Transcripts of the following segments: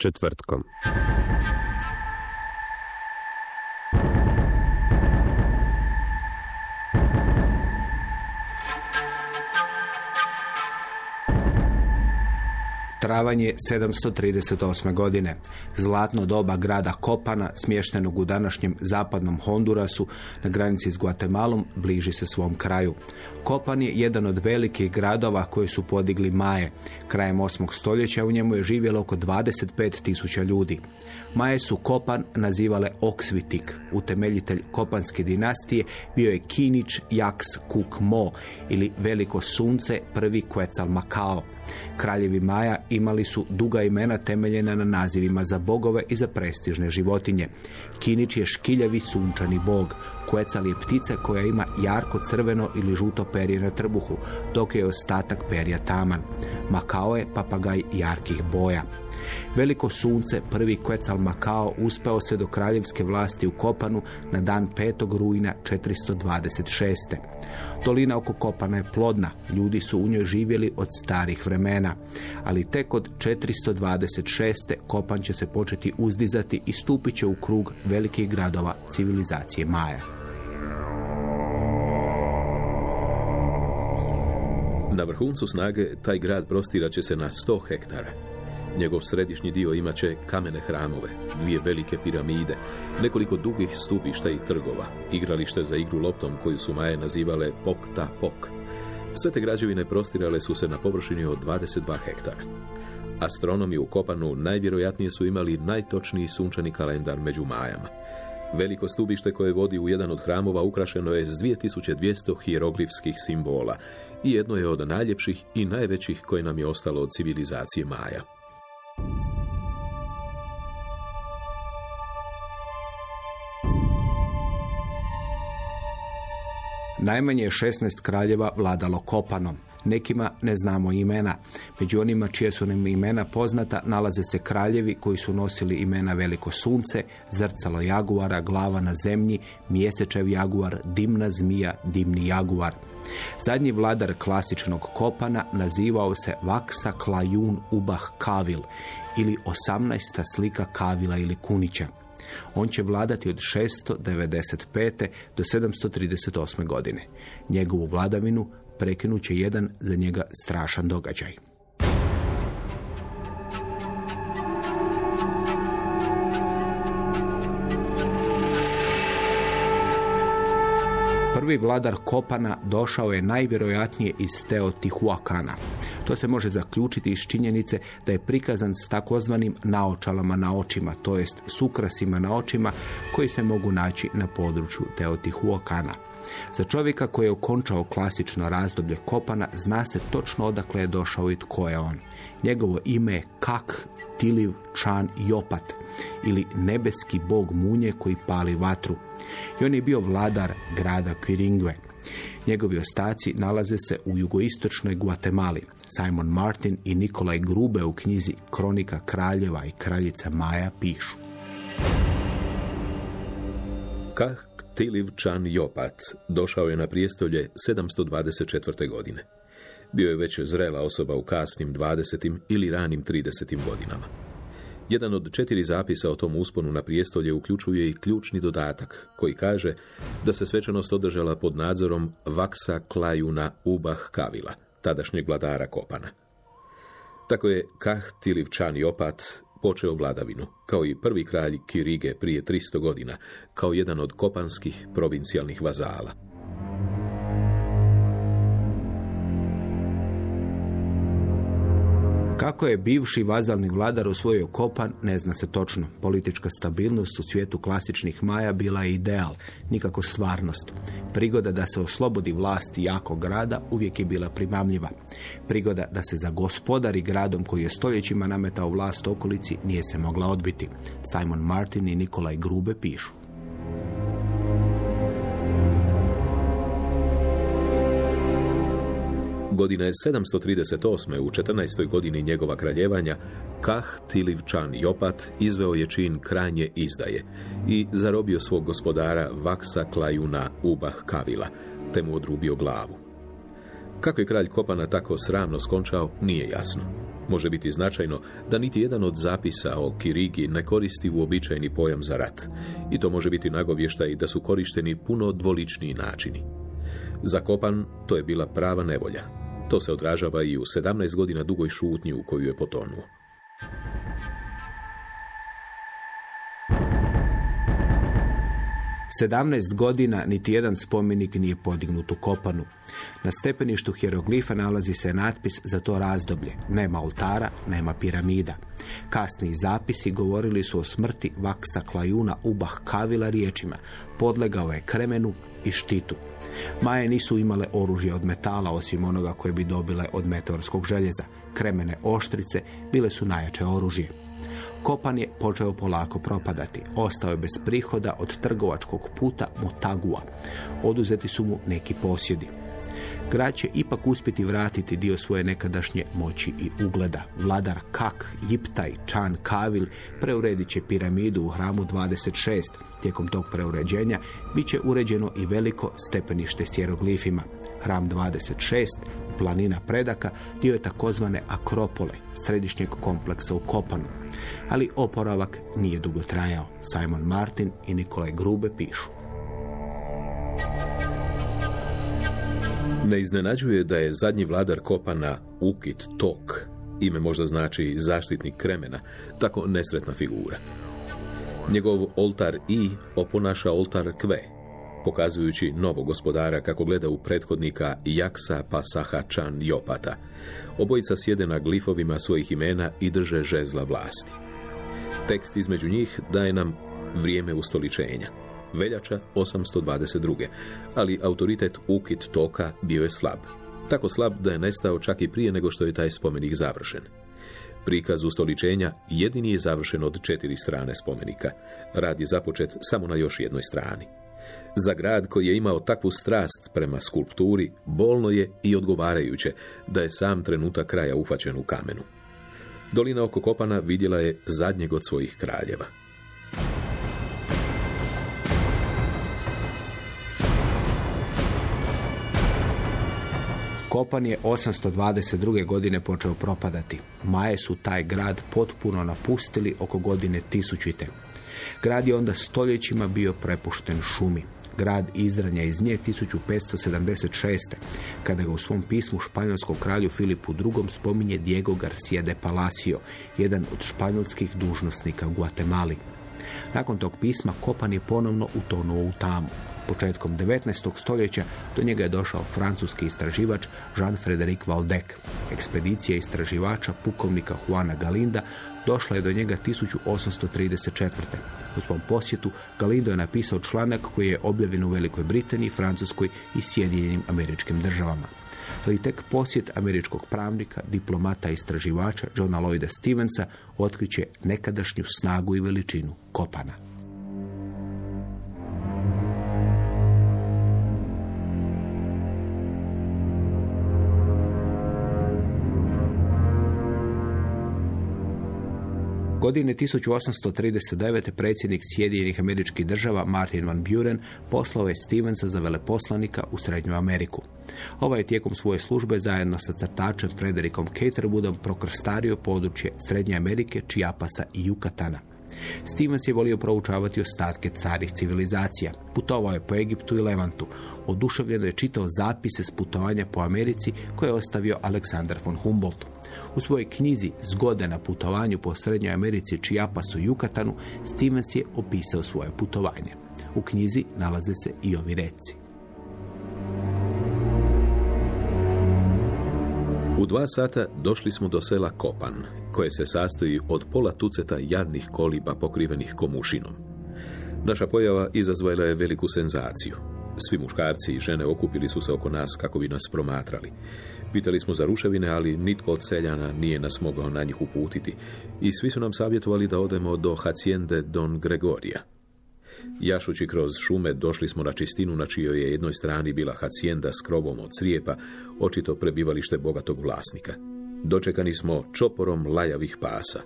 Četvrtkom. Travanj je 738. godine. Zlatno doba grada Kopana, smještenog u današnjem zapadnom Hondurasu na granici s Guatemalom, bliži se svom kraju. Kopan je jedan od velikih gradova koje su podigli Maje. Krajem 8. stoljeća u njemu je živjelo oko 25 tisuća ljudi. Maje su Kopan nazivale Oksvitik. Utemeljitelj Kopanske dinastije bio je Kinić Jaks Kuk Mo ili Veliko sunce prvi Quetzal Makao. Kraljevi Maja imali su duga imena temeljena na nazivima za bogove i za prestižne životinje. Kinić je škiljavi sunčani bog. Quetzal je ptica koja ima jarko crveno ili žuto perje na trbuhu, dok je ostatak perja taman. Makao je papagaj jarkih boja. Veliko sunce, prvi Quetzal Makao, uspeo se do kraljevske vlasti u Kopanu na dan 5. rujna 426. Dolina oko Kopana je plodna, ljudi su u njoj živjeli od starih vremena, ali tek od 426. Kopan će se početi uzdizati i stupit će u krug velikih gradova civilizacije Maja. Na vrhuncu snage taj grad prostirat će se na 100 hektara. Njegov središnji dio imat će kamene hramove, dvije velike piramide, nekoliko dugih stubišta i trgova, igralište za igru loptom koju su Maje nazivale Pok ta Pok. Sve te građevine prostirale su se na površini od 22 hektara. Astronomi u Kopanu najvjerojatnije su imali najtočniji sunčani kalendar među Majama. Veliko stubište koje vodi u jedan od hramova ukrašeno je s 2200 hieroglifskih simbola i jedno je od najljepših i najvećih koje nam je ostalo od civilizacije Maja. Najmanje je 16 kraljeva vladalo Kopanom. Nekima ne znamo imena. Među onima čije su nam imena poznata nalaze se kraljevi koji su nosili imena Veliko sunce, zrcalo jaguara, glava na zemlji, mjesečev jaguar, dimna zmija, dimni jaguar. Zadnji vladar klasičnog Kopana nazivao se Vaksa Klajun Ubah Kavil ili 18. slika Kavila ili Kunića. On će vladati od 695. do 738. godine. Njegovu vladavinu prekinut će jedan za njega strašan događaj. Prvi vladar Kopana došao je najvjerojatnije iz Teotihuacana. To se može zaključiti iz činjenice da je prikazan s takozvanim naočalama na očima, to jest s ukrasima na očima koji se mogu naći na području Teotihuacana. Za čovjeka koji je okončao klasično razdoblje Kopana zna se točno odakle je došao i tko je on. Njegovo ime je Kak Tiliv Chan Jopat ili nebeski bog munje koji pali vatru. I on je bio vladar grada Quiringue. Njegovi ostaci nalaze se u jugoistočnoj Guatemali. Simon Martin i Nikolaj Grube u knjizi Kronika kraljeva i kraljica Maja pišu. Kah Tiliv Chan Jopat došao je na prijestolje 724. godine. Bio je već zrela osoba u kasnim 20. ili ranim 30. godinama. Jedan od četiri zapisa o tom usponu na prijestolje uključuje i ključni dodatak koji kaže da se svečanost održala pod nadzorom Vaksa Klajuna Ubah Kavila, tadašnjeg vladara Kopana. Tako je Kah Tiliv Chan Jopat počeo vladavinu, kao i prvi kralj Kirige prije 300 godina, kao jedan od kopanskih provincijalnih vazala. Kako je bivši vazalni vladar osvojio Kopan, ne zna se točno. Politička stabilnost u svijetu klasičnih maja bila je ideal, nikako stvarnost. Prigoda da se oslobodi vlasti jakog grada uvijek je bila primamljiva. Prigoda da se zagospodari gradom koji je stoljećima nametao vlast okolici nije se mogla odbiti. Simon Martin i Nikolaj Grube pišu. Godine 738. u 14. godini njegova kraljevanja, Kah Tilivčan Jopat izveo je čin krajnje izdaje i zarobio svog gospodara Vaksa Klajuna Ubah Kavila, te mu odrubio glavu. Kako je kralj Kopana tako sramno skončao, nije jasno. Može biti značajno da niti jedan od zapisa o Kirigi ne koristi uobičajeni pojam za rat. I to može biti nagovještaj da su korišteni puno dvoličniji načini. Za Kopan to je bila prava nevolja. To se odražava i u 17 godina dugoj šutnji u koju je potonuo. Sedamnaest godina niti jedan spomenik nije podignut u Kopanu. Na stepeništu hieroglifa nalazi se natpis za to razdoblje. Nema oltara, nema piramida. Kasniji zapisi govorili su o smrti Vaksa Klajuna Ubah Kavila riječima. Podlegao je kremenu i štitu. Maje nisu imale oružje od metala osim onoga koje bi dobile od meteorskog željeza. Kremene oštrice bile su najjače oružje. Kopan je počeo polako propadati. Ostao je bez prihoda od trgovačkog puta Mutagua. Oduzeti su mu neki posjedi. Grad će ipak uspjeti vratiti dio svoje nekadašnje moći i ugleda. Vladar Kak, Jiptaj, Čan Kavil preuredit će piramidu u hramu 26. Tijekom tog preuređenja bit će uređeno i veliko stepenište s jeroglifima. Hram 26, planina predaka, dio je takozvane Akropole, središnjeg kompleksa u Kopanu. Ali oporavak nije dugo trajao. Simon Martin i Nikolaj Grube pišu. Ne iznenađuje da je zadnji vladar Kopana Ukit Tok, ime možda znači zaštitnik kremena, tako nesretna figura. Njegov oltar I oponaša oltar Kve, pokazujući novog gospodara kako gleda u prethodnika Jaksa Pasaha Chan Jopata. Obojica sjede na glifovima svojih imena i drže žezla vlasti. Tekst između njih daje nam vrijeme ustoličenja. Veljača 822. Ali autoritet Ukit Toka bio je slab. Tako slab da je nestao čak i prije nego što je taj spomenik završen. Prikaz ustoličenja jedini je završen od četiri strane spomenika. Rad je započet samo na još jednoj strani. Za grad koji je imao takvu strast prema skulpturi, bolno je i odgovarajuće da je sam trenutak kraja uhvaćen u kamenu. Dolina oko Kopana vidjela je zadnjeg od svojih kraljeva. Kopan je 822. godine počeo propadati. Maje su taj grad potpuno napustili oko godine tisućite. Grad je onda stoljećima bio prepušten šumi. Grad izranja iz nje 1576. kada ga u svom pismu španjolskom kralju Filipu II. spominje Diego Garcia de Palacio, jedan od španjolskih dužnosnika u Guatemali. Nakon tog pisma Kopan je ponovno utonuo u tamu. Početkom 19. stoljeća do njega je došao francuski istraživač Jean-Frédéric Valdec. Ekspedicija istraživača pukovnika Juana Galinda došla je do njega 1834. U svom posjetu Galindo je napisao članak koji je objavljen u Velikoj Britaniji, Francuskoj i Sjedinjenim američkim državama. Ali tek posjet američkog pravnika, diplomata i istraživača Johna Lloyda Stevensa otkriće nekadašnju snagu i veličinu Kopana. Godine 1839. predsjednik Sjedinjenih američkih država Martin Van Buren poslao je Stevensa za veleposlanika u Srednju Ameriku. Ovaj je tijekom svoje službe zajedno sa crtačem Frederikom Caterwoodom prokrstario područje Srednje Amerike, Čijapasa i Jukatana. Stevens je volio proučavati ostatke carih civilizacija. Putovao je po Egiptu i Levantu. Oduševljeno je čitao zapise s putovanja po Americi koje je ostavio Aleksandar von Humboldt. U svojoj knjizi Zgode na putovanju po Srednjoj Americi, Čiapasu i Jukatanu, Stevens je opisao svoje putovanje. U knjizi nalaze se i ovi reci. U dva sata došli smo do sela Kopan, koje se sastoji od pola tuceta jadnih koliba pokrivenih komušinom. Naša pojava izazvala je veliku senzaciju. Svi muškarci i žene okupili su se oko nas kako bi nas promatrali. Pitali smo za ruševine, ali nitko od seljana nije nas mogao na njih uputiti i svi su nam savjetovali da odemo do Haciende Don Gregorija. Jašući kroz šume došli smo na čistinu na čijoj je jednoj strani bila hacijenda s krovom od crijepa, očito prebivalište bogatog vlasnika. Dočekani smo čoporom lajavih pasa.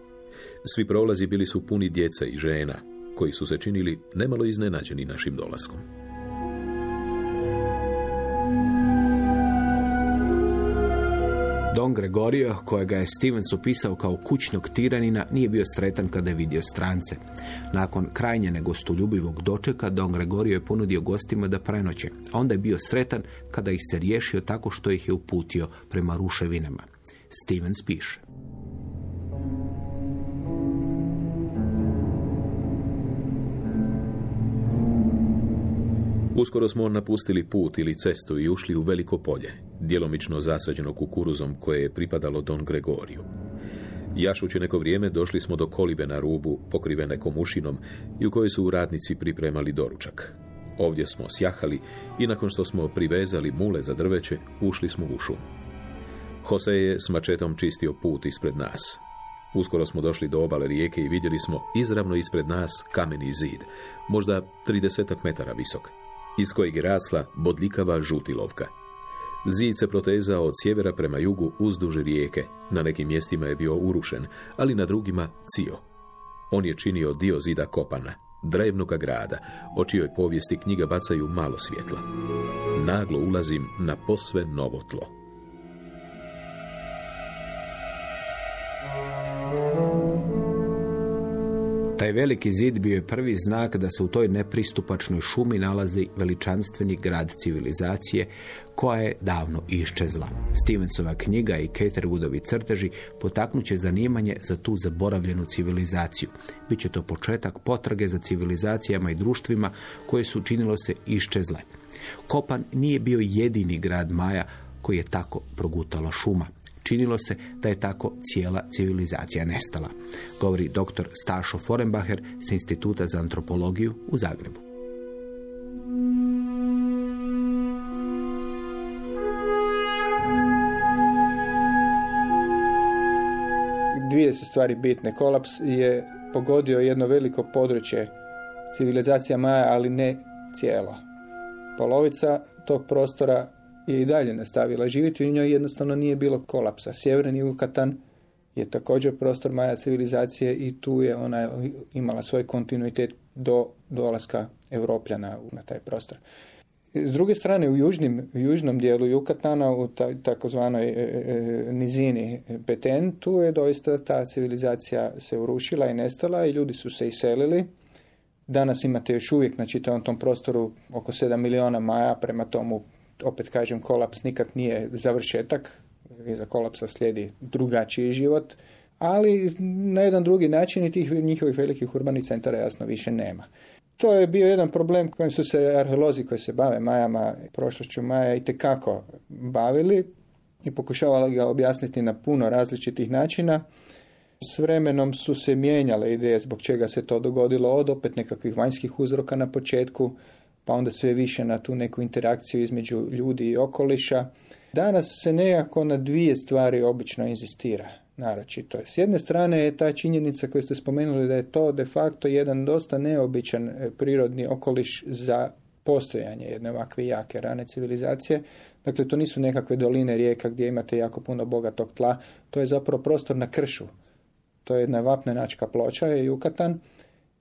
Svi prolazi bili su puni djeca i žena, koji su se činili nemalo iznenađeni našim dolaskom. Don Gregorio, kojega je Stevens opisao kao kućnog tiranina, nije bio sretan kada je vidio strance. Nakon krajnje negostoljubivog dočeka, Don Gregorio je ponudio gostima da prenoće, a onda je bio sretan kada ih se riješio tako što ih je uputio prema ruševinama. Stevens piše. Uskoro smo napustili put ili cestu i ušli u veliko polje, djelomično zasađeno kukuruzom koje je pripadalo Don Gregoriju. Jašući neko vrijeme došli smo do kolibe na rubu, pokrivene komušinom i u kojoj su radnici pripremali doručak. Ovdje smo sjahali i nakon što smo privezali mule za drveće, ušli smo u šum. Jose je s mačetom čistio put ispred nas. Uskoro smo došli do obale rijeke i vidjeli smo izravno ispred nas kameni zid, možda 30 metara visok, iz kojeg je rasla bodljikava žutilovka. Zid se protezao od sjevera prema jugu uzduž rijeke. Na nekim mjestima je bio urušen, ali na drugima cio. On je činio dio zida Kopana, drevnoga grada, o čijoj povijesti knjiga bacaju malo svjetla. Naglo ulazim na posve novo tlo. Taj veliki zid bio je prvi znak da se u toj nepristupačnoj šumi nalazi veličanstveni grad civilizacije koja je davno iščezla. Stevensova knjiga i Caterwoodovi crteži potaknuće zanimanje za tu zaboravljenu civilizaciju. Biće to početak potrage za civilizacijama i društvima koje su činilo se iščezle. Kopan nije bio jedini grad Maja koji je tako progutala šuma. Činilo se da je tako cijela civilizacija nestala, govori dr. Stašo Forenbacher s Instituta za antropologiju u Zagrebu. Dvije su stvari bitne. Kolaps je pogodio jedno veliko područje civilizacija Maja, ali ne cijelo. Polovica tog prostora je i dalje nastavila živjeti u njoj jednostavno nije bilo kolapsa. Sjeverni Jukatan je također prostor Maja civilizacije i tu je ona imala svoj kontinuitet do dolaska Europljana na taj prostor. S druge strane, u, južnim, u južnom dijelu Jukatana, u takozvanoj e, e, nizini Peten, tu je doista ta civilizacija se urušila i nestala i ljudi su se iselili. Danas imate još uvijek na čitavom tom prostoru oko 7 miliona maja, prema tomu opet kažem, kolaps nikad nije završetak, iza kolapsa slijedi drugačiji život, ali na jedan drugi način i tih njihovih velikih urbanih centara jasno više nema. To je bio jedan problem kojim su se arheolozi koji se bave Majama, prošlošću Maja i tekako bavili i pokušavali ga objasniti na puno različitih načina. S vremenom su se mijenjale ideje zbog čega se to dogodilo od opet nekakvih vanjskih uzroka na početku, pa onda sve više na tu neku interakciju između ljudi i okoliša. Danas se nekako na dvije stvari obično inzistira naročito. S jedne strane je ta činjenica koju ste spomenuli da je to de facto jedan dosta neobičan e, prirodni okoliš za postojanje jedne ovakve jake rane civilizacije. Dakle, to nisu nekakve doline rijeka gdje imate jako puno bogatog tla, to je zapravo prostor na kršu. To je jedna vapnenačka ploča, je Jukatan,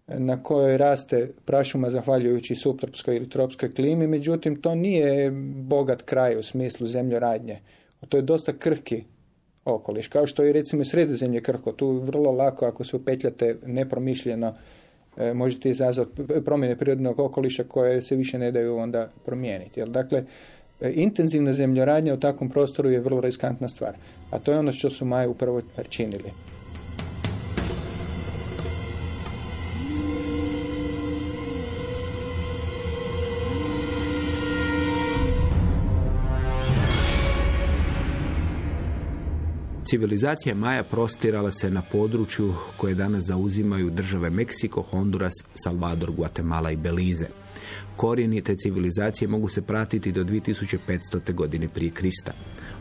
na kojoj raste prašuma zahvaljujući subtropskoj ili tropskoj klimi, međutim to nije bogat kraj u smislu zemljoradnje. To je dosta krhki okoliš, kao što je recimo sredozemlje krhko. Tu vrlo lako ako se upetljate nepromišljeno e, možete izazvati promjene prirodnog okoliša koje se više ne daju onda promijeniti. Dakle, E, Intenzivna zemljoradnja u takvom prostoru je vrlo riskantna stvar. A to je ono što su Maje upravo činili. Civilizacija Maja prostirala se na području koje danas zauzimaju države Meksiko, Honduras, Salvador, Guatemala i Belize. Korijeni te civilizacije mogu se pratiti do 2500. godine prije Krista.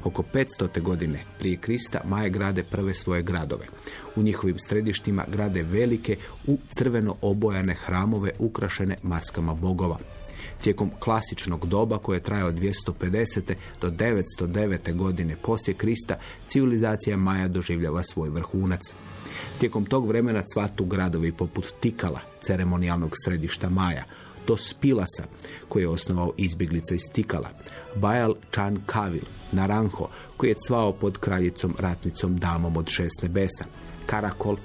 Oko 500. godine prije Krista Maje grade prve svoje gradove. U njihovim središtima grade velike u crveno obojane hramove ukrašene maskama bogova. Tijekom klasičnog doba koje traje od 250. do 909. godine poslije Krista, civilizacija Maja doživljava svoj vrhunac. Tijekom tog vremena cvatu gradovi poput Tikala, ceremonijalnog središta Maja, do Spilasa, koji je osnovao izbjeglica iz Tikala, Bajal Chan Kavil, Naranjo, koji je cvao pod kraljicom ratnicom damom od šest nebesa, Karakol,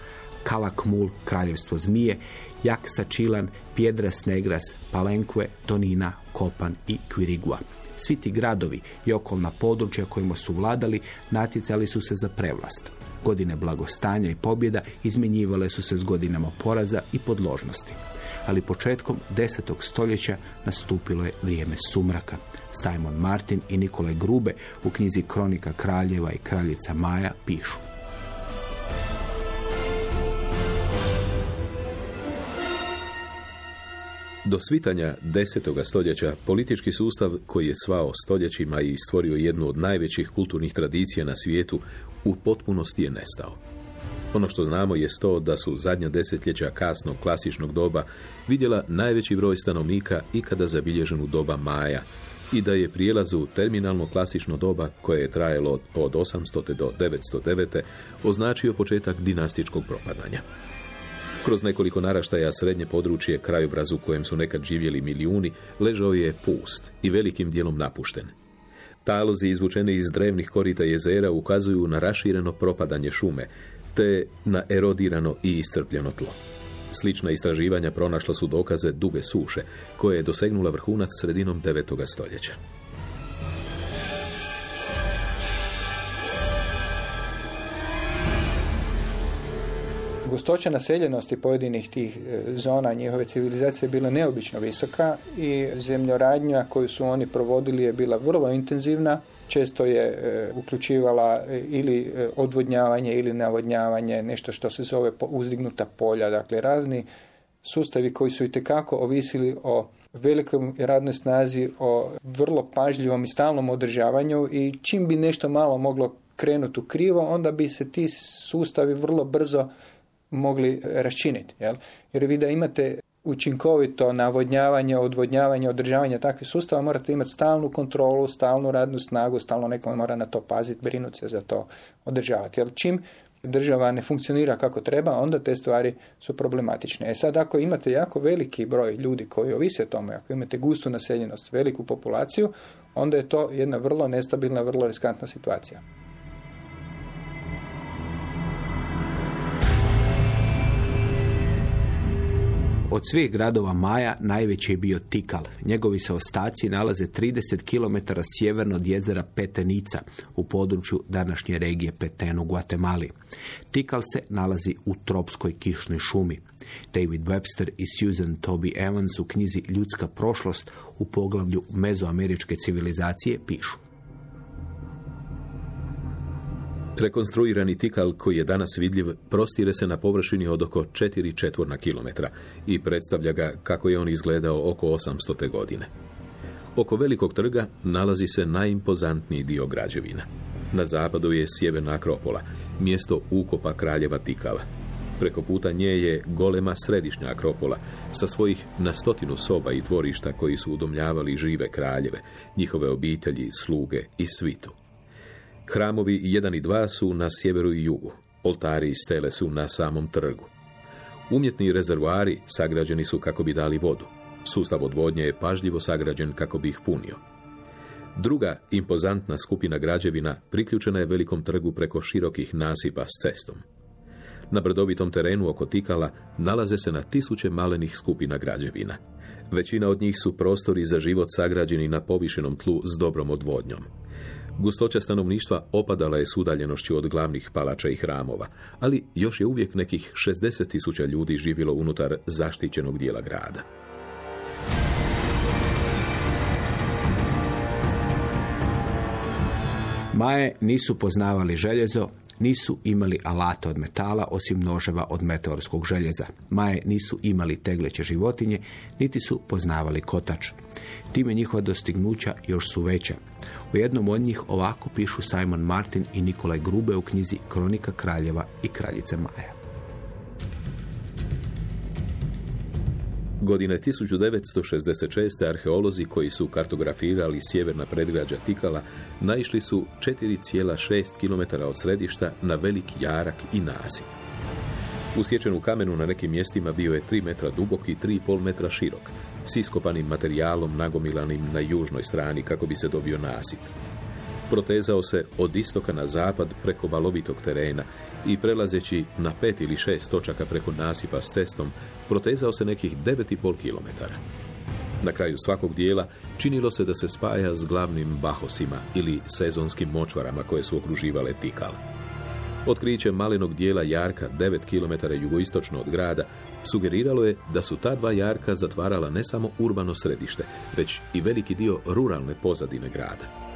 Kalakmul, kraljevstvo zmije, Jaksa Čilan, Piedras Negras, Palenque, Tonina, Kopan i Quirigua. Svi ti gradovi i okolna područja kojima su vladali natjecali su se za prevlast. Godine blagostanja i pobjeda izmjenjivale su se s godinama poraza i podložnosti. Ali početkom desetog stoljeća nastupilo je vrijeme sumraka. Simon Martin i Nikolaj Grube u knjizi Kronika kraljeva i kraljica Maja pišu. Do svitanja desetoga stoljeća politički sustav koji je svao stoljećima i stvorio jednu od najvećih kulturnih tradicija na svijetu u potpunosti je nestao. Ono što znamo je to da su zadnja desetljeća kasnog klasičnog doba vidjela najveći broj stanovnika ikada zabilježen u doba Maja i da je prijelaz u terminalno klasično doba koje je trajalo od 800. do 909. označio početak dinastičkog propadanja. Kroz nekoliko naraštaja srednje područje, krajobraz u kojem su nekad živjeli milijuni, ležao je pust i velikim dijelom napušten. Talozi izvučeni iz drevnih korita jezera ukazuju na rašireno propadanje šume, te na erodirano i iscrpljeno tlo. Slična istraživanja pronašla su dokaze duge suše, koje je dosegnula vrhunac sredinom 9. stoljeća. Gustoća naseljenosti pojedinih tih e, zona njihove civilizacije je bila neobično visoka i zemljoradnja koju su oni provodili je bila vrlo intenzivna. Često je e, uključivala e, ili odvodnjavanje ili navodnjavanje, nešto što se zove uzdignuta polja, dakle razni sustavi koji su itekako ovisili o velikom radnoj snazi, o vrlo pažljivom i stalnom održavanju i čim bi nešto malo moglo krenuti u krivo, onda bi se ti sustavi vrlo brzo mogli raščiniti. Jel? Jer vi da imate učinkovito navodnjavanje, odvodnjavanje, održavanje takvih sustava, morate imati stalnu kontrolu, stalnu radnu snagu, stalno neko mora na to paziti, brinuti se za to, održavati. Jer čim država ne funkcionira kako treba, onda te stvari su problematične. E sad, ako imate jako veliki broj ljudi koji ovise o tome, ako imate gustu naseljenost, veliku populaciju, onda je to jedna vrlo nestabilna, vrlo riskantna situacija. Od svih gradova Maja najveći je bio Tikal. Njegovi se ostaci nalaze 30 km sjeverno od jezera Petenica u području današnje regije Peten u Guatemali. Tikal se nalazi u tropskoj kišnoj šumi. David Webster i Susan Toby Evans u knjizi Ljudska prošlost u poglavlju mezoameričke civilizacije pišu. Rekonstruirani tikal koji je danas vidljiv prostire se na površini od oko 4 četvorna kilometra i predstavlja ga kako je on izgledao oko 800. godine. Oko velikog trga nalazi se najimpozantniji dio građevina. Na zapadu je sjeverna akropola, mjesto ukopa kraljeva Tikala. Preko puta nje je golema središnja akropola sa svojih na stotinu soba i dvorišta koji su udomljavali žive kraljeve, njihove obitelji, sluge i svitu. Hramovi 1 i 2 su na sjeveru i jugu. Oltari i stele su na samom trgu. Umjetni rezervoari sagrađeni su kako bi dali vodu. Sustav odvodnje je pažljivo sagrađen kako bi ih punio. Druga impozantna skupina građevina priključena je velikom trgu preko širokih nasipa s cestom. Na brdovitom terenu oko Tikala nalaze se na tisuće malenih skupina građevina. Većina od njih su prostori za život sagrađeni na povišenom tlu s dobrom odvodnjom. Gustoća stanovništva opadala je s udaljenošću od glavnih palača i hramova, ali još je uvijek nekih 60 tisuća ljudi živjelo unutar zaštićenog dijela grada. Maje nisu poznavali željezo, nisu imali alata od metala osim noževa od meteorskog željeza. Maje nisu imali tegleće životinje, niti su poznavali kotač. Time njihova dostignuća još su veća. U jednom od njih ovako pišu Simon Martin i Nikolaj Grube u knjizi Kronika kraljeva i kraljice Maja. Godine 1966. arheolozi koji su kartografirali sjeverna predgrađa Tikala naišli su 4,6 km od središta na velik jarak i nasip. Usječen u kamenu na nekim mjestima bio je 3 metra dubok i 3,5 metra širok, s iskopanim materijalom nagomilanim na južnoj strani kako bi se dobio nasip. Protezao se od istoka na zapad preko valovitog terena i prelazeći na pet ili šest točaka preko nasipa s cestom, protezao se nekih 9,5 km. Na kraju svakog dijela činilo se da se spaja s glavnim bahosima ili sezonskim močvarama koje su okruživale Tikal. Otkriće malenog dijela jarka 9 km jugoistočno od grada sugeriralo je da su ta dva jarka zatvarala ne samo urbano središte, već i veliki dio ruralne pozadine grada.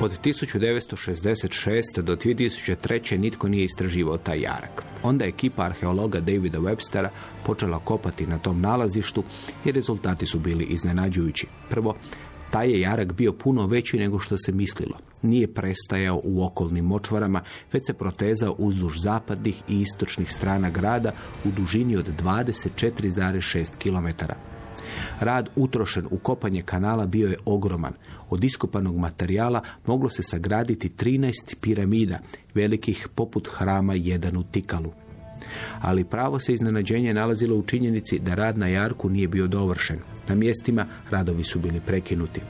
Od 1966. do 2003. nitko nije istraživao taj jarak. Onda je ekipa arheologa Davida Webstera počela kopati na tom nalazištu i rezultati su bili iznenađujući. Prvo, taj je jarak bio puno veći nego što se mislilo. Nije prestajao u okolnim močvarama, već se protezao uzduž zapadnih i istočnih strana grada u dužini od 24,6 km. Rad utrošen u kopanje kanala bio je ogroman. Od iskopanog materijala moglo se sagraditi 13 piramida, velikih poput hrama jedan u Tikalu. Ali pravo se iznenađenje nalazilo u činjenici da rad na Jarku nije bio dovršen. Na mjestima radovi su bili prekinuti.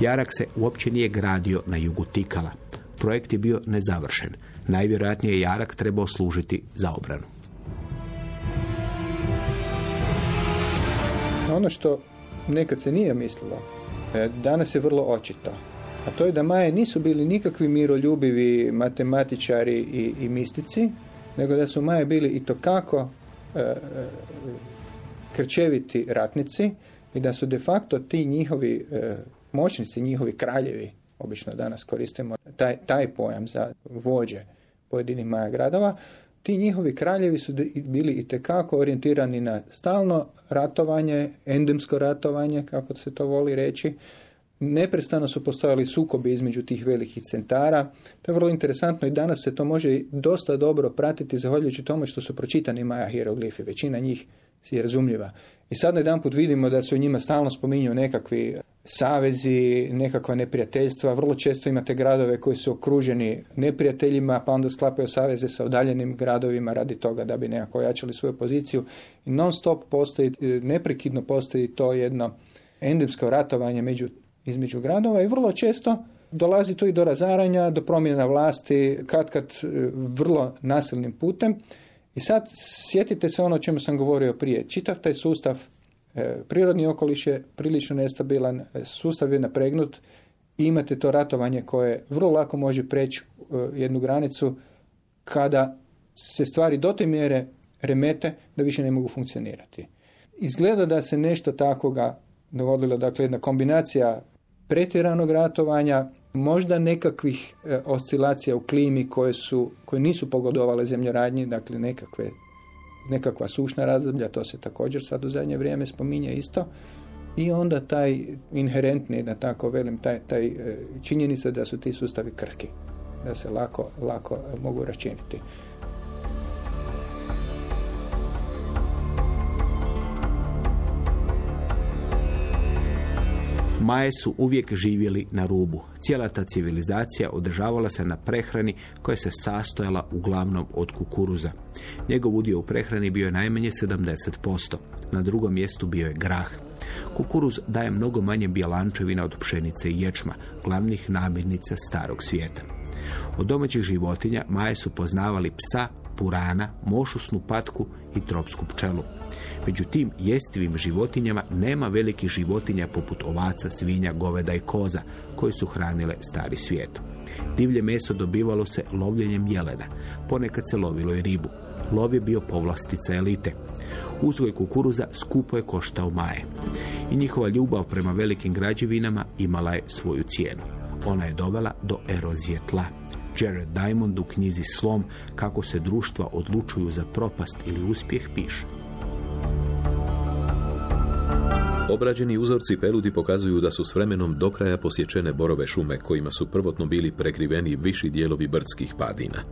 Jarak se uopće nije gradio na jugu Tikala. Projekt je bio nezavršen. Najvjerojatnije je Jarak trebao služiti za obranu. Ono što nekad se nije mislilo, e, danas je vrlo očito. A to je da Maje nisu bili nikakvi miroljubivi matematičari i, i mistici, nego da su Maje bili i to kako e, e, krčeviti ratnici i da su de facto ti njihovi moćnici, njihovi kraljevi, obično danas koristimo taj, taj pojam za vođe pojedinih Maja gradova, ti njihovi kraljevi su bili i tekako orijentirani na stalno ratovanje, endemsko ratovanje, kako se to voli reći. Neprestano su postojali sukobi između tih velikih centara. To je vrlo interesantno i danas se to može dosta dobro pratiti zahvaljujući tome što su pročitani Maja hieroglifi. Većina njih je razumljiva. I sad na jedan put vidimo da se u njima stalno spominju nekakvi savezi, nekakva neprijateljstva. Vrlo često imate gradove koji su okruženi neprijateljima, pa onda sklapaju saveze sa udaljenim gradovima radi toga da bi nekako ojačali svoju poziciju. I non stop postoji, neprekidno postoji to jedno endemsko ratovanje među, između gradova i vrlo često dolazi tu i do razaranja, do promjena vlasti, kad kad e, vrlo nasilnim putem. I sad sjetite se ono o čemu sam govorio prije. Čitav taj sustav, e, prirodni okoliš je prilično nestabilan, e, sustav je napregnut i imate to ratovanje koje vrlo lako može preći e, jednu granicu kada se stvari do te mjere remete da više ne mogu funkcionirati. Izgleda da se nešto takoga dogodilo, dakle jedna kombinacija pretjeranog ratovanja, možda nekakvih e, oscilacija u klimi koje, su, koje nisu pogodovale zemljoradnji, dakle nekakve, nekakva sušna razdoblja, to se također sad u zadnje vrijeme spominje isto. I onda taj inherentni, da tako velim, taj, taj e, činjenica da su ti sustavi krki, da se lako, lako mogu račiniti. Maje su uvijek živjeli na rubu. Cijela ta civilizacija održavala se na prehrani koja se sastojala uglavnom od kukuruza. Njegov udio u prehrani bio je najmanje 70%. Na drugom mjestu bio je grah. Kukuruz daje mnogo manje bjelančevina od pšenice i ječma, glavnih namirnica starog svijeta. Od domaćih životinja Maje su poznavali psa, purana, mošusnu patku i tropsku pčelu. Među tim jestivim životinjama nema velikih životinja poput ovaca, svinja, goveda i koza, koji su hranile stari svijet. Divlje meso dobivalo se lovljenjem jelena, ponekad se lovilo i ribu. Lov je bio povlastica elite. Uzgoj kukuruza skupo je koštao maje. I njihova ljubav prema velikim građevinama imala je svoju cijenu. Ona je dovela do erozije tla. Jared Diamond u knjizi Slom kako se društva odlučuju za propast ili uspjeh piše. Obrađeni uzorci peludi pokazuju da su s vremenom do kraja posječene borove šume kojima su prvotno bili prekriveni viši dijelovi brdskih padina.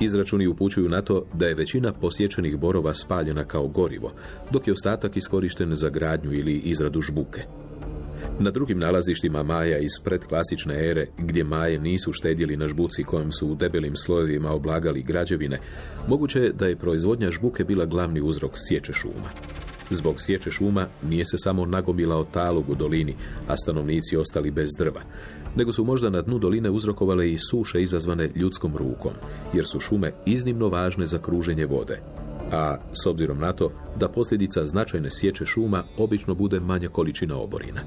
Izračuni upućuju na to da je većina posječenih borova spaljena kao gorivo, dok je ostatak iskorišten za gradnju ili izradu žbuke. Na drugim nalazištima Maja iz predklasične ere, gdje Maje nisu štedjeli na žbuci kojom su u debelim slojevima oblagali građevine, moguće je da je proizvodnja žbuke bila glavni uzrok sječe šuma. Zbog sječe šuma nije se samo nagomilao talog u dolini, a stanovnici ostali bez drva, nego su možda na dnu doline uzrokovale i suše izazvane ljudskom rukom, jer su šume iznimno važne za kruženje vode. A s obzirom na to da posljedica značajne sječe šuma obično bude manja količina oborina.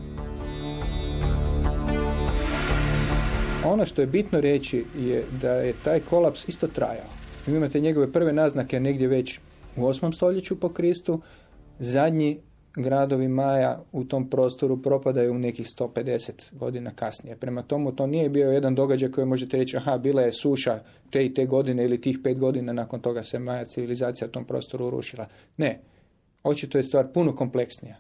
Ono što je bitno reći je da je taj kolaps isto trajao. Vi imate njegove prve naznake negdje već u 8. stoljeću po Kristu, zadnji gradovi Maja u tom prostoru propadaju u nekih 150 godina kasnije. Prema tomu to nije bio jedan događaj koji možete reći aha, bila je suša te i te godine ili tih pet godina nakon toga se Maja civilizacija u tom prostoru urušila. Ne, očito je stvar puno kompleksnija.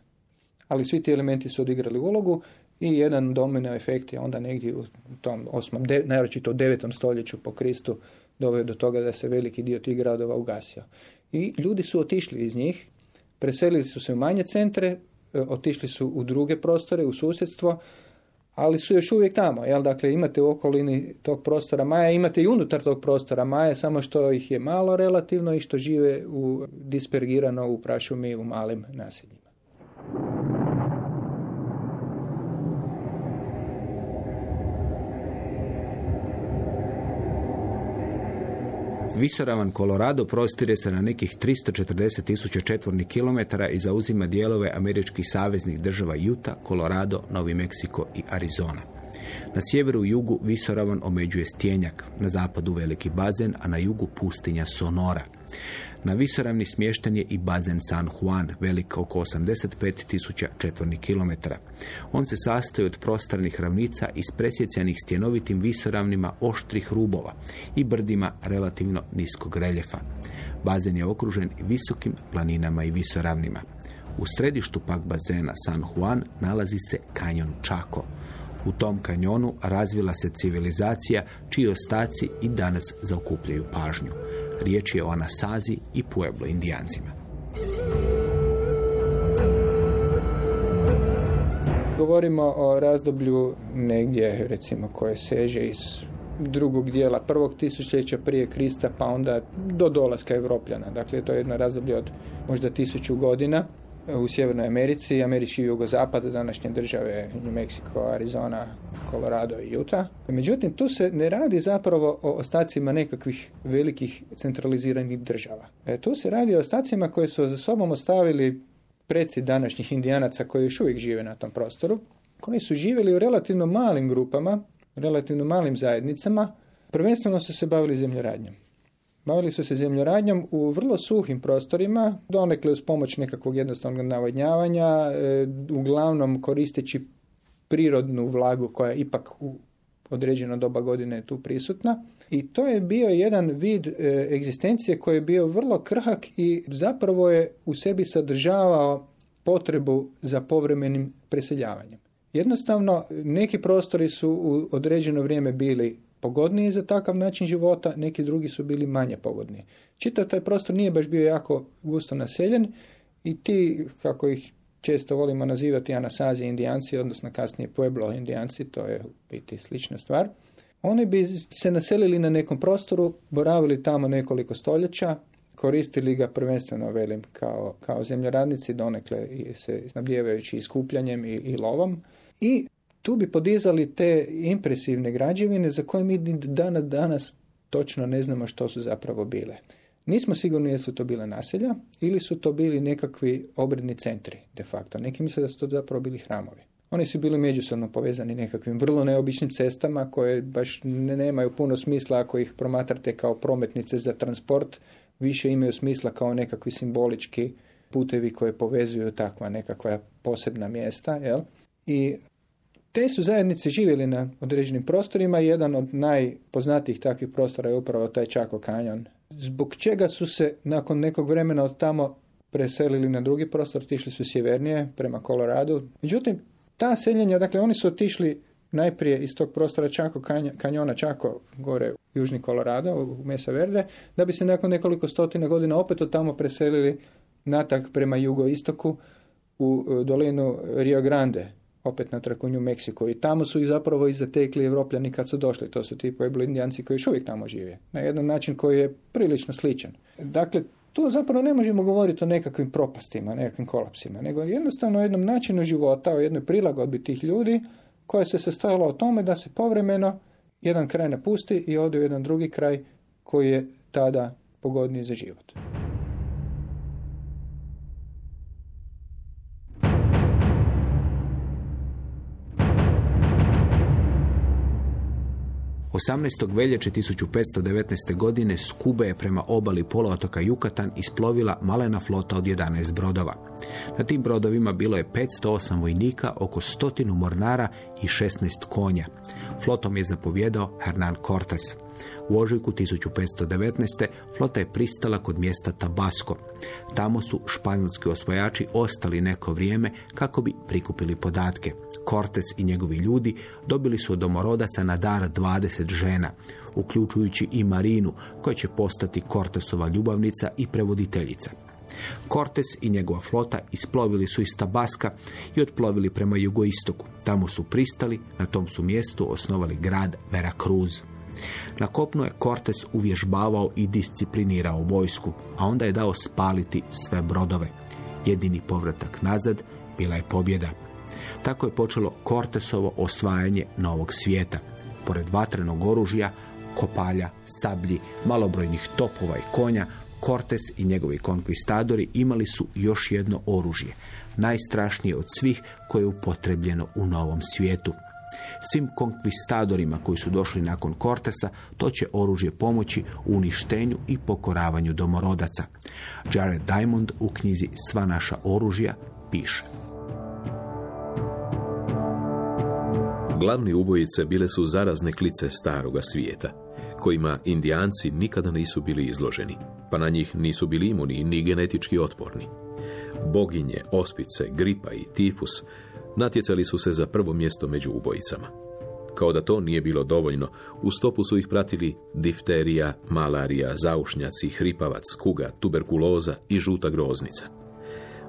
Ali svi ti elementi su odigrali ulogu i jedan domino efekt je onda negdje u tom osmom, de, naročito u devetom stoljeću po Kristu doveo do toga da se veliki dio tih gradova ugasio. I ljudi su otišli iz njih, preselili su se u manje centre, e, otišli su u druge prostore, u susjedstvo, ali su još uvijek tamo. Jel? Dakle, imate u okolini tog prostora Maja, imate i unutar tog prostora Maja, samo što ih je malo relativno i što žive u, dispergirano u prašumi u malim naseljima. Visoravan Colorado prostire se na nekih 340 tisuća četvornih kilometara i zauzima dijelove američkih saveznih država Utah, Colorado, Novi Meksiko i Arizona. Na sjeveru i jugu Visoravan omeđuje Stjenjak, na zapadu veliki bazen, a na jugu pustinja Sonora. Na visoravni smješten je i bazen San Juan, velik oko 85 tisuća četvornih kilometara. On se sastoji od prostornih ravnica i presjecanih stjenovitim visoravnima oštrih rubova i brdima relativno niskog reljefa. Bazen je okružen visokim planinama i visoravnima. U središtu pak bazena San Juan nalazi se kanjon Čako. U tom kanjonu razvila se civilizacija čiji ostaci i danas zaokupljaju pažnju. Riječ je o Anasazi i Pueblo indijancima. Govorimo o razdoblju negdje, recimo, koje seže iz drugog dijela prvog tisućljeća prije Krista, pa onda do dolaska Evropljana. Dakle, to je jedno razdoblje od možda tisuću godina u Sjevernoj Americi, američki jugozapad, današnje države New Mexico, Arizona, Colorado i Utah. Međutim, tu se ne radi zapravo o ostacima nekakvih velikih centraliziranih država. E, tu se radi o ostacima koje su za sobom ostavili preci današnjih indijanaca koji još uvijek žive na tom prostoru, koji su živjeli u relativno malim grupama, relativno malim zajednicama, prvenstveno su se bavili zemljoradnjom. Bavili su se zemljoradnjom u vrlo suhim prostorima, donekle uz pomoć nekakvog jednostavnog navodnjavanja, e, uglavnom koristeći prirodnu vlagu koja je ipak u određeno doba godine je tu prisutna. I to je bio jedan vid e, egzistencije koji je bio vrlo krhak i zapravo je u sebi sadržavao potrebu za povremenim preseljavanjem. Jednostavno, neki prostori su u određeno vrijeme bili pogodniji za takav način života, neki drugi su bili manje pogodni. Čitav taj prostor nije baš bio jako gusto naseljen i ti, kako ih često volimo nazivati anasazi indijanci, odnosno kasnije pueblo indijanci, to je biti slična stvar. Oni bi se naselili na nekom prostoru, boravili tamo nekoliko stoljeća, koristili ga prvenstveno, velim, kao, kao zemljoradnici, donekle i se snabdijevajući iskupljanjem i, i lovom. I tu bi podizali te impresivne građevine za koje mi dana danas točno ne znamo što su zapravo bile. Nismo sigurni jesu to bile naselja ili su to bili nekakvi obredni centri de facto. Neki misle da su to zapravo bili hramovi. Oni su bili međusobno povezani nekakvim vrlo neobičnim cestama koje baš ne, nemaju puno smisla ako ih promatrate kao prometnice za transport, više imaju smisla kao nekakvi simbolički putevi koje povezuju takva nekakva posebna mjesta. Jel? I te su zajednice živjeli na određenim prostorima. Jedan od najpoznatijih takvih prostora je upravo taj Čako kanjon. Zbog čega su se nakon nekog vremena od tamo preselili na drugi prostor, otišli su sjevernije prema Koloradu. Međutim, ta seljenja, dakle oni su otišli najprije iz tog prostora Čako kanjona Čako gore u Južni Kolorado, u Mesa Verde, da bi se nakon nekoliko stotina godina opet od tamo preselili natak prema jugoistoku u e, dolinu Rio Grande, opet na u New Mexico. I tamo su ih zapravo i zatekli evropljani kad su došli. To su ti Pueblo indijanci koji još uvijek tamo žive. Na jedan način koji je prilično sličan. Dakle, tu zapravo ne možemo govoriti o nekakvim propastima, nekakvim kolapsima, nego jednostavno o jednom načinu života, o jednoj prilagodbi tih ljudi koja se sastojala o tome da se povremeno jedan kraj napusti i ode u jedan drugi kraj koji je tada pogodniji za život. 18. veljače 1519. godine s Kube je prema obali poluotoka Jukatan isplovila malena flota od 11 brodova. Na tim brodovima bilo je 508 vojnika, oko stotinu mornara i 16 konja. Flotom je zapovjedao Hernan Cortes. U ožujku 1519. flota je pristala kod mjesta Tabasco. Tamo su španjolski osvojači ostali neko vrijeme kako bi prikupili podatke. Cortes i njegovi ljudi dobili su od domorodaca na dar 20 žena, uključujući i Marinu, koja će postati Cortesova ljubavnica i prevoditeljica. Cortes i njegova flota isplovili su iz Tabaska i otplovili prema jugoistoku. Tamo su pristali, na tom su mjestu osnovali grad Veracruz. Na kopnu je Cortes uvježbavao i disciplinirao vojsku, a onda je dao spaliti sve brodove. Jedini povratak nazad bila je pobjeda. Tako je počelo Cortesovo osvajanje novog svijeta. Pored vatrenog oružja, kopalja, sablji, malobrojnih topova i konja, Cortes i njegovi konkvistadori imali su još jedno oružje, najstrašnije od svih koje je upotrebljeno u novom svijetu – Svim konkvistadorima koji su došli nakon Kortesa, to će oružje pomoći u uništenju i pokoravanju domorodaca. Jared Diamond u knjizi Sva naša oružja piše. Glavni ubojice bile su zarazne klice staroga svijeta, kojima indijanci nikada nisu bili izloženi, pa na njih nisu bili imuni ni genetički otporni. Boginje, ospice, gripa i tifus natjecali su se za prvo mjesto među ubojicama. Kao da to nije bilo dovoljno, u stopu su ih pratili difterija, malarija, zaušnjaci, hripavac, kuga, tuberkuloza i žuta groznica.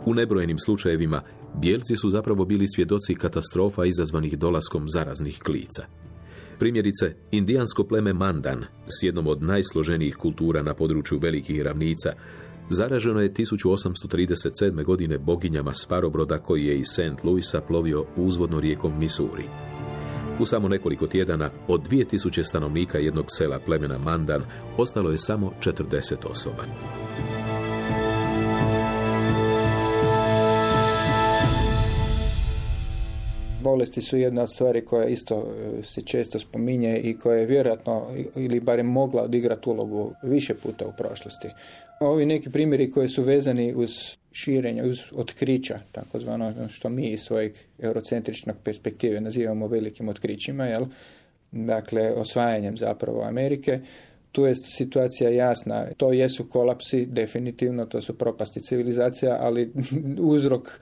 U nebrojenim slučajevima bijelci su zapravo bili svjedoci katastrofa izazvanih dolaskom zaraznih klica. Primjerice, indijansko pleme Mandan s jednom od najsloženijih kultura na području velikih ravnica Zaraženo je 1837. godine boginjama Sparobroda koji je iz St. Louisa plovio uzvodno rijekom Missouri. U samo nekoliko tjedana od 2000 stanovnika jednog sela plemena Mandan ostalo je samo 40 osoba. Bolesti su jedna od stvari koja isto e, se često spominje i koja je vjerojatno ili barem mogla odigrati ulogu više puta u prošlosti. Ovi neki primjeri koji su vezani uz širenje, uz otkrića, takozvano što mi iz svojeg eurocentričnog perspektive nazivamo velikim otkrićima, jel? dakle osvajanjem zapravo Amerike, tu je situacija jasna. To jesu kolapsi, definitivno, to su propasti civilizacija, ali uzrok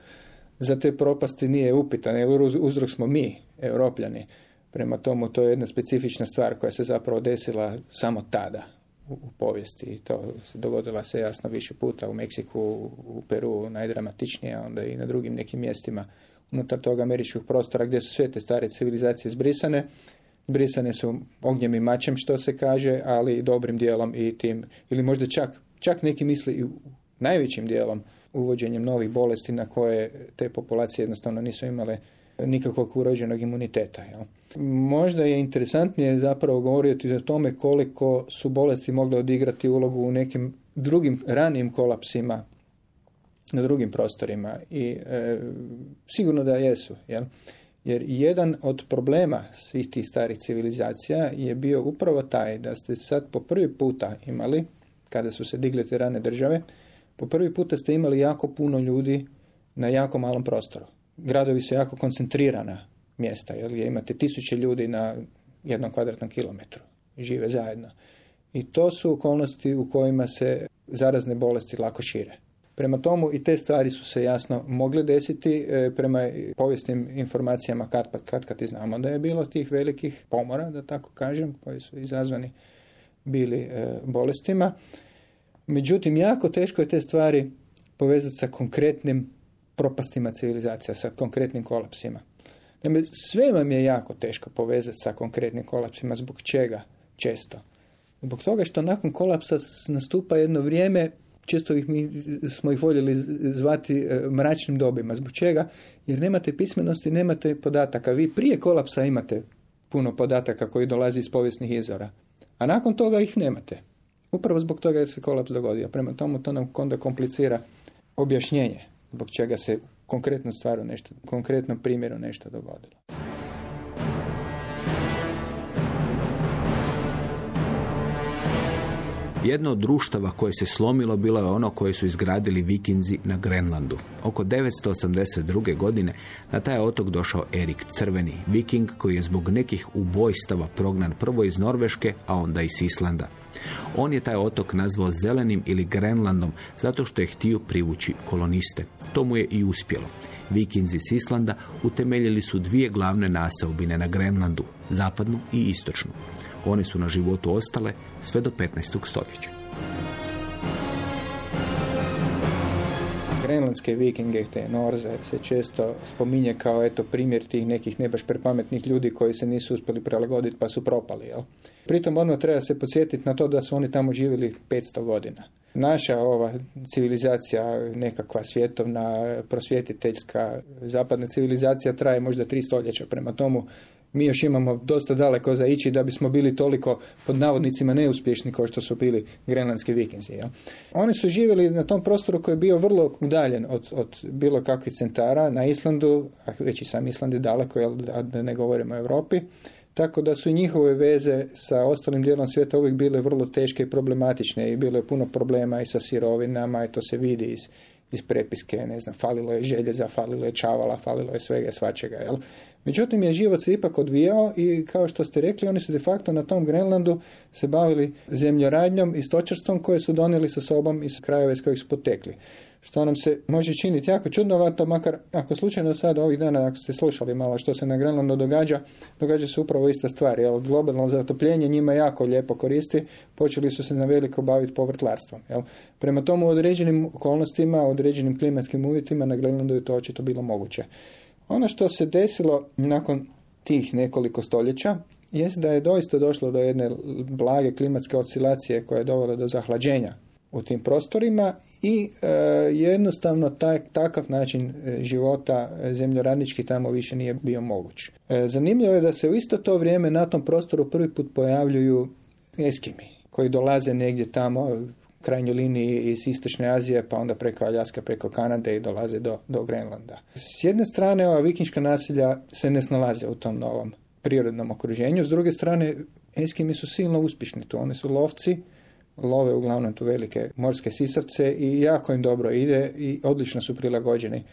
za te propasti nije upitan, jer uzrok smo mi, europljani. Prema tomu, to je jedna specifična stvar koja se zapravo desila samo tada, u povijesti i to se dogodila se jasno više puta u Meksiku, u Peru najdramatičnije, onda i na drugim nekim mjestima unutar tog američkog prostora gdje su sve te stare civilizacije zbrisane. Brisane su ognjem i mačem što se kaže, ali dobrim dijelom i tim, ili možda čak, čak neki misli i najvećim dijelom uvođenjem novih bolesti na koje te populacije jednostavno nisu imale nikakvog urođenog imuniteta. Jel? Možda je interesantnije zapravo govoriti o tome koliko su bolesti mogle odigrati ulogu u nekim drugim ranijim kolapsima na drugim prostorima i e, sigurno da jesu. Jel? Jer jedan od problema svih tih starih civilizacija je bio upravo taj da ste sad po prvi puta imali, kada su se digle te rane države, po prvi puta ste imali jako puno ljudi na jako malom prostoru. Gradovi su jako koncentrirana mjesta, jer imate tisuće ljudi na jednom kvadratnom kilometru. Žive zajedno. I to su okolnosti u kojima se zarazne bolesti lako šire. Prema tomu i te stvari su se jasno mogle desiti e, prema povijesnim informacijama kad, kad, kad i znamo da je bilo tih velikih pomora, da tako kažem, koji su izazvani bili e, bolestima. Međutim, jako teško je te stvari povezati sa konkretnim propastima civilizacija, sa konkretnim kolapsima. Naime, sve vam je jako teško povezati sa konkretnim kolapsima. Zbog čega? Često. Zbog toga što nakon kolapsa nastupa jedno vrijeme, često ih mi smo ih voljeli zvati e, mračnim dobima. Zbog čega? Jer nemate pismenosti, nemate podataka. Vi prije kolapsa imate puno podataka koji dolazi iz povijesnih izvora. A nakon toga ih nemate. Upravo zbog toga jer se kolaps dogodio. Prema tomu to nam onda komplicira objašnjenje zbog čega se konkretno stvaru nešto, konkretnom primjeru nešto dogodilo. Jedno od društava koje se slomilo bilo je ono koje su izgradili vikinzi na Grenlandu. Oko 982. godine na taj otok došao Erik Crveni, viking koji je zbog nekih ubojstava prognan prvo iz Norveške, a onda iz Islanda. On je taj otok nazvao Zelenim ili Grenlandom zato što je htio privući koloniste. To mu je i uspjelo. Vikinzi s Islanda utemeljili su dvije glavne naseobine na Grenlandu, zapadnu i istočnu. One su na životu ostale sve do 15. stoljeća. Grenlandske vikinge, te Norze, se često spominje kao eto primjer tih nekih ne baš prepametnih ljudi koji se nisu uspjeli prilagoditi pa su propali. Jel? Pritom odmah treba se podsjetiti na to da su oni tamo živjeli 500 godina. Naša ova civilizacija, nekakva svjetovna, prosvjetiteljska, zapadna civilizacija traje možda tri stoljeća. Prema tomu mi još imamo dosta daleko za ići da bismo bili toliko pod navodnicima neuspješni kao što su bili grenlandski vikinzi. Ja. Oni su živjeli na tom prostoru koji je bio vrlo udaljen od, od bilo kakvih centara na Islandu, a već i sam Island je daleko, da ne govorimo o Europi. Tako da su njihove veze sa ostalim dijelom svijeta uvijek bile vrlo teške i problematične i bilo je puno problema i sa sirovinama i to se vidi iz, iz prepiske, ne znam, falilo je željeza, falilo je čavala, falilo je svega svačega, jel? Međutim, je život se ipak odvijao i kao što ste rekli, oni su de facto na tom Grenlandu se bavili zemljoradnjom i stočarstvom koje su donijeli sa sobom iz krajeva iz kojih su potekli. Što nam se može činiti jako čudnovato, makar ako slučajno sad ovih dana, ako ste slušali malo što se na Grenlandu događa, događa se upravo ista stvar, jer globalno zatopljenje njima jako lijepo koristi, počeli su se na veliko baviti povrtlarstvom. Jel? Prema tomu u određenim okolnostima, u određenim klimatskim uvjetima na Grenlandu je to očito bilo moguće. Ono što se desilo nakon tih nekoliko stoljeća jest da je doista došlo do jedne blage klimatske oscilacije koja je dovela do zahlađenja u tim prostorima i e, jednostavno taj, takav način e, života e, zemljoradnički tamo više nije bio moguć. E, zanimljivo je da se u isto to vrijeme na tom prostoru prvi put pojavljuju Eskimi koji dolaze negdje tamo krajnjoj liniji iz Istočne Azije, pa onda preko Aljaska, preko Kanade i dolaze do, do Grenlanda. S jedne strane, ova vikinška nasilja se ne snalaze u tom novom prirodnom okruženju, s druge strane, Eskimi su silno uspješni tu, oni su lovci, love uglavnom tu velike morske sisavce i jako im dobro ide i odlično su prilagođeni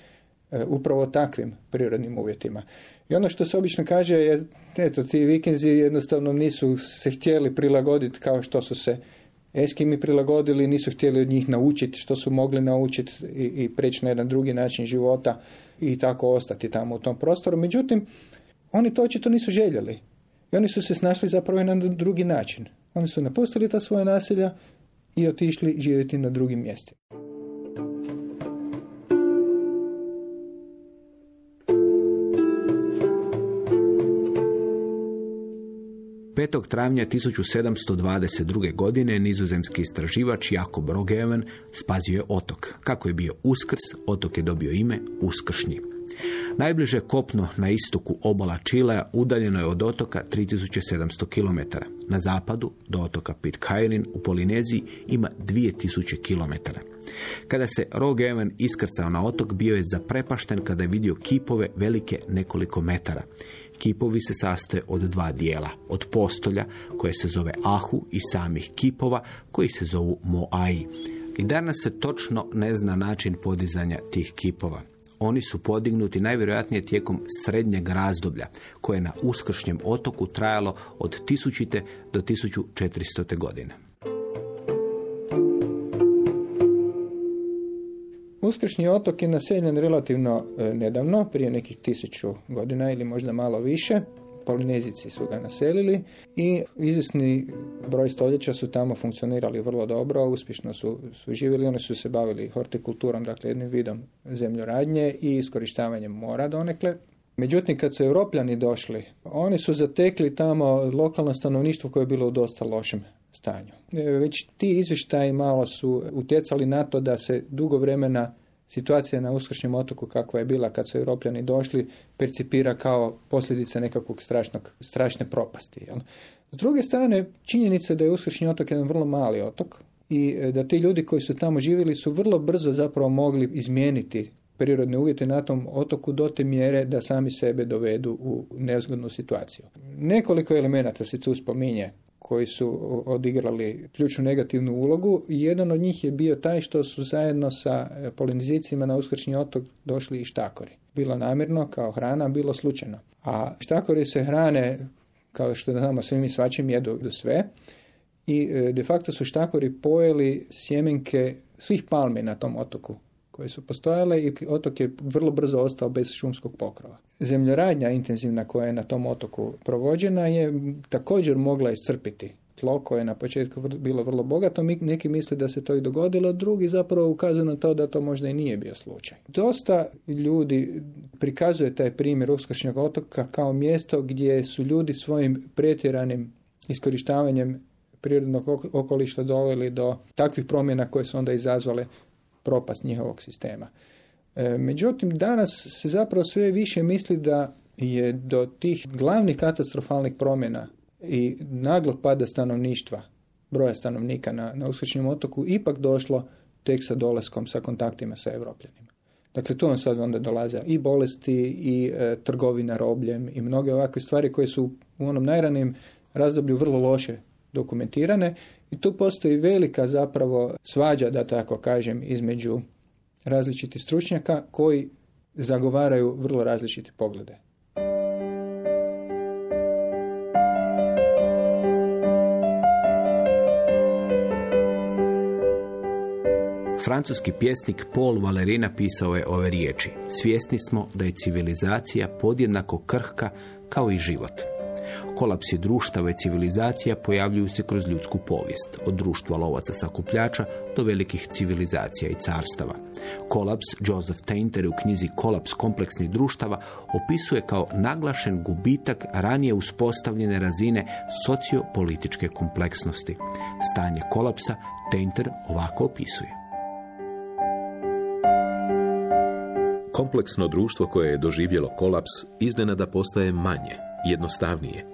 e, upravo takvim prirodnim uvjetima. I ono što se obično kaže je, eto, ti vikinzi jednostavno nisu se htjeli prilagoditi kao što su se Eskimi prilagodili, nisu htjeli od njih naučiti što su mogli naučiti i, i preći na jedan drugi način života i tako ostati tamo u tom prostoru. Međutim, oni to očito nisu željeli. I oni su se snašli zapravo na drugi način. Oni su napustili ta svoja naselja i otišli živjeti na drugim mjestima. 5. travnja 1722. godine nizozemski istraživač Jakob Rogeven spazio je otok. Kako je bio uskrs, otok je dobio ime Uskršnji. Najbliže kopno na istoku obala Čilea udaljeno je od otoka 3700 km. Na zapadu do otoka Pitcairn u Polineziji ima 2000 km. Kada se Rog Evan iskrcao na otok, bio je zaprepašten kada je vidio kipove velike nekoliko metara. Kipovi se sastoje od dva dijela, od postolja koje se zove Ahu i samih kipova koji se zovu Moai. I danas se točno ne zna način podizanja tih kipova. Oni su podignuti najvjerojatnije tijekom srednjeg razdoblja, koje je na uskršnjem otoku trajalo od 1000. do 1400. godine. Uskršnji otok je naseljen relativno e, nedavno, prije nekih tisuću godina ili možda malo više. Polinezici su ga naselili i izvjesni broj stoljeća su tamo funkcionirali vrlo dobro, uspješno su, su živjeli, oni su se bavili hortikulturom, dakle jednim vidom zemljoradnje i iskorištavanjem mora donekle. Međutim, kad su europljani došli, oni su zatekli tamo lokalno stanovništvo koje je bilo u dosta lošem stanju. E, Već ti izvještaji malo su utjecali na to da se dugo vremena situacija na uskršnjem otoku kakva je bila kad su europljani došli percipira kao posljedica nekakvog strašnog, strašne propasti. Jel? S druge strane, činjenica da je uskršnji otok jedan vrlo mali otok i e, da ti ljudi koji su tamo živjeli su vrlo brzo zapravo mogli izmijeniti prirodne uvjete na tom otoku do te mjere da sami sebe dovedu u nezgodnu situaciju. Nekoliko elemenata se tu spominje koji su odigrali ključnu negativnu ulogu. Jedan od njih je bio taj što su zajedno sa e, polinizicima na uskršnji otok došli i štakori. Bilo namjerno kao hrana, bilo slučajno. A štakori se hrane, kao što znamo, svi mi svačim jedu sve. I e, de facto su štakori pojeli sjemenke svih palmi na tom otoku koje su postojale i otok je vrlo brzo ostao bez šumskog pokrova. Zemljoradnja intenzivna koja je na tom otoku provođena je također mogla iscrpiti tlo koje je na početku bilo vrlo bogato. Neki misle da se to i dogodilo, drugi zapravo ukazuju na to da to možda i nije bio slučaj. Dosta ljudi prikazuje taj primjer uskršnjeg otoka kao mjesto gdje su ljudi svojim pretjeranim iskorištavanjem prirodnog okoliša doveli do takvih promjena koje su onda izazvale propast njihovog sistema. E, međutim, danas se zapravo sve više misli da je do tih glavnih katastrofalnih promjena i naglog pada stanovništva, broja stanovnika na, na uskršnjem otoku, ipak došlo tek sa dolaskom, sa kontaktima sa Evropljanima. Dakle, tu vam sad onda dolaze i bolesti i e, trgovina robljem i mnoge ovakve stvari koje su u onom najranijem razdoblju vrlo loše dokumentirane i tu postoji velika zapravo svađa, da tako kažem, između različitih stručnjaka koji zagovaraju vrlo različite poglede. Francuski pjesnik Paul Valerina pisao je ove riječi. Svjesni smo da je civilizacija podjednako krhka kao i život. Kolapsi društava i civilizacija pojavljuju se kroz ljudsku povijest, od društva lovaca sakupljača do velikih civilizacija i carstava. Kolaps Joseph Tainter u knjizi Kolaps kompleksnih društava opisuje kao naglašen gubitak ranije uspostavljene razine sociopolitičke kompleksnosti. Stanje kolapsa Tainter ovako opisuje. Kompleksno društvo koje je doživjelo kolaps iznenada postaje manje, jednostavnije,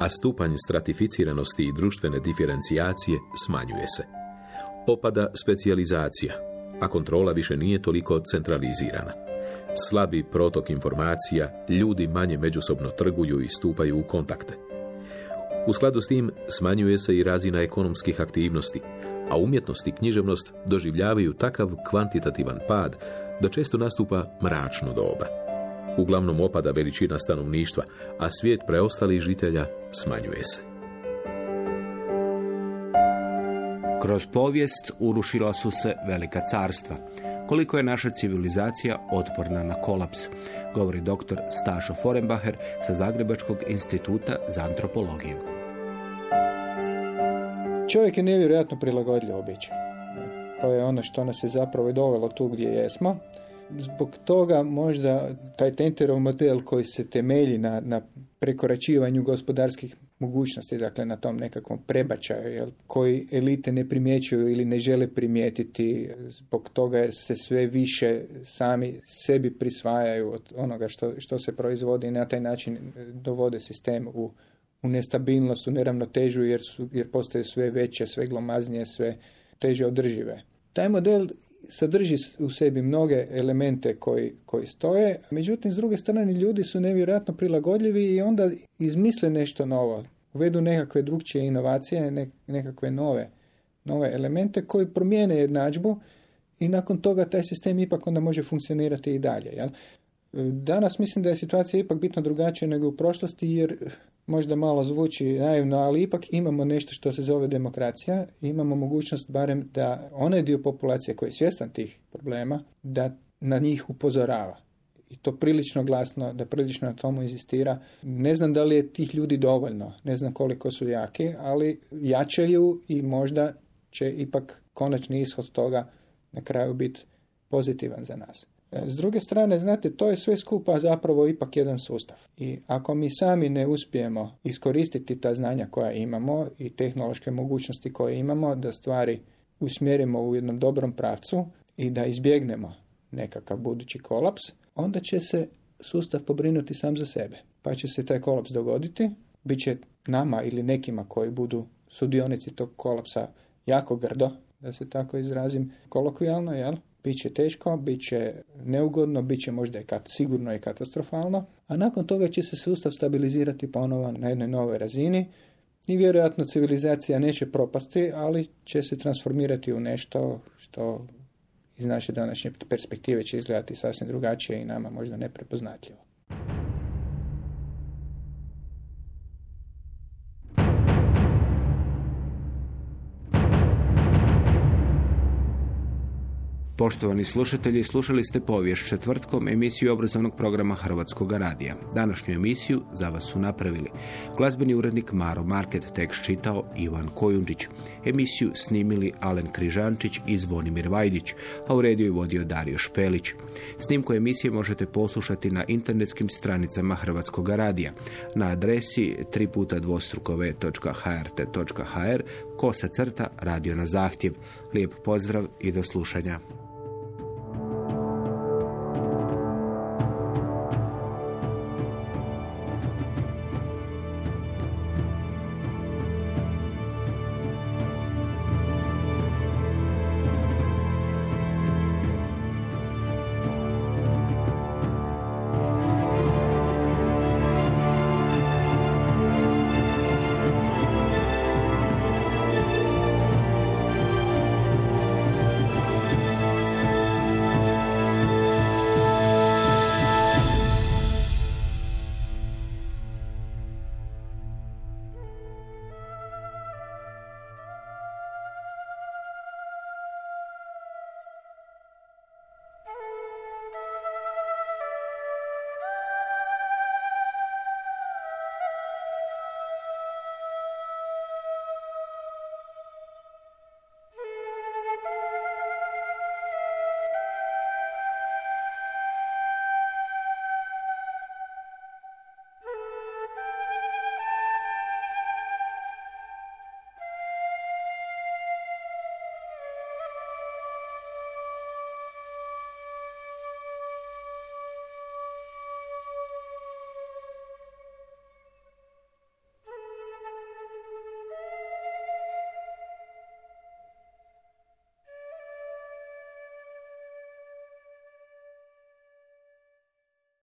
a stupanj stratificiranosti i društvene diferencijacije smanjuje se. Opada specijalizacija, a kontrola više nije toliko centralizirana. Slabi protok informacija, ljudi manje međusobno trguju i stupaju u kontakte. U skladu s tim smanjuje se i razina ekonomskih aktivnosti, a umjetnost i književnost doživljavaju takav kvantitativan pad da često nastupa mračno doba. Uglavnom opada veličina stanovništva, a svijet preostalih žitelja smanjuje se. Kroz povijest urušila su se velika carstva. Koliko je naša civilizacija otporna na kolaps, govori dr. Stašo Forenbacher sa Zagrebačkog instituta za antropologiju. Čovjek je nevjerojatno prilagodljiv običaj. To je ono što nas je zapravo i dovelo tu gdje jesmo. Zbog toga možda taj Tenterov model koji se temelji na, na prekoračivanju gospodarskih mogućnosti, dakle na tom nekakvom prebačaju, jel, koji elite ne primjećuju ili ne žele primijetiti zbog toga jer se sve više sami sebi prisvajaju od onoga što, što se proizvodi i na taj način dovode sistem u, u nestabilnost, u neravnotežu jer, su, jer postaju sve veće, sve glomaznije, sve teže održive. Taj model sadrži u sebi mnoge elemente koji, koji stoje, međutim, s druge strane, ljudi su nevjerojatno prilagodljivi i onda izmisle nešto novo, uvedu nekakve drugčije inovacije, nekakve nove, nove elemente koji promijene jednadžbu i nakon toga taj sistem ipak onda može funkcionirati i dalje. Jel? Danas mislim da je situacija ipak bitno drugačija nego u prošlosti jer možda malo zvuči naivno, ali ipak imamo nešto što se zove demokracija. Imamo mogućnost barem da onaj dio populacije koji je svjestan tih problema, da na njih upozorava. I to prilično glasno, da prilično na tomu inzistira. Ne znam da li je tih ljudi dovoljno, ne znam koliko su jaki, ali jačaju i možda će ipak konačni ishod toga na kraju biti pozitivan za nas. S druge strane, znate, to je sve skupa zapravo ipak jedan sustav. I ako mi sami ne uspijemo iskoristiti ta znanja koja imamo i tehnološke mogućnosti koje imamo, da stvari usmjerimo u jednom dobrom pravcu i da izbjegnemo nekakav budući kolaps, onda će se sustav pobrinuti sam za sebe. Pa će se taj kolaps dogoditi, bit će nama ili nekima koji budu sudionici tog kolapsa jako grdo, da se tako izrazim kolokvijalno, jel? Bit će teško, bit će neugodno, bit će možda i kat, sigurno i katastrofalno, a nakon toga će se sustav stabilizirati ponovo na jednoj novoj razini i vjerojatno civilizacija neće propasti, ali će se transformirati u nešto što iz naše današnje perspektive će izgledati sasvim drugačije i nama možda neprepoznatljivo. Poštovani slušatelji, slušali ste povijest četvrtkom emisiju obrazovnog programa Hrvatskog radija. Današnju emisiju za vas su napravili glazbeni urednik Maro Market, tekst čitao Ivan Kojundić. Emisiju snimili Alen Križančić i Zvonimir Vajdić, a u rediju je vodio Dario Špelić. Snimku emisije možete poslušati na internetskim stranicama Hrvatskog radija na adresi triputadvostrukove.hrt.hr kosa crta radio na zahtjev. Lijep pozdrav i do slušanja.